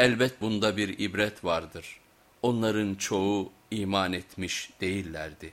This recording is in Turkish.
Elbet bunda bir ibret vardır. Onların çoğu iman etmiş değillerdi.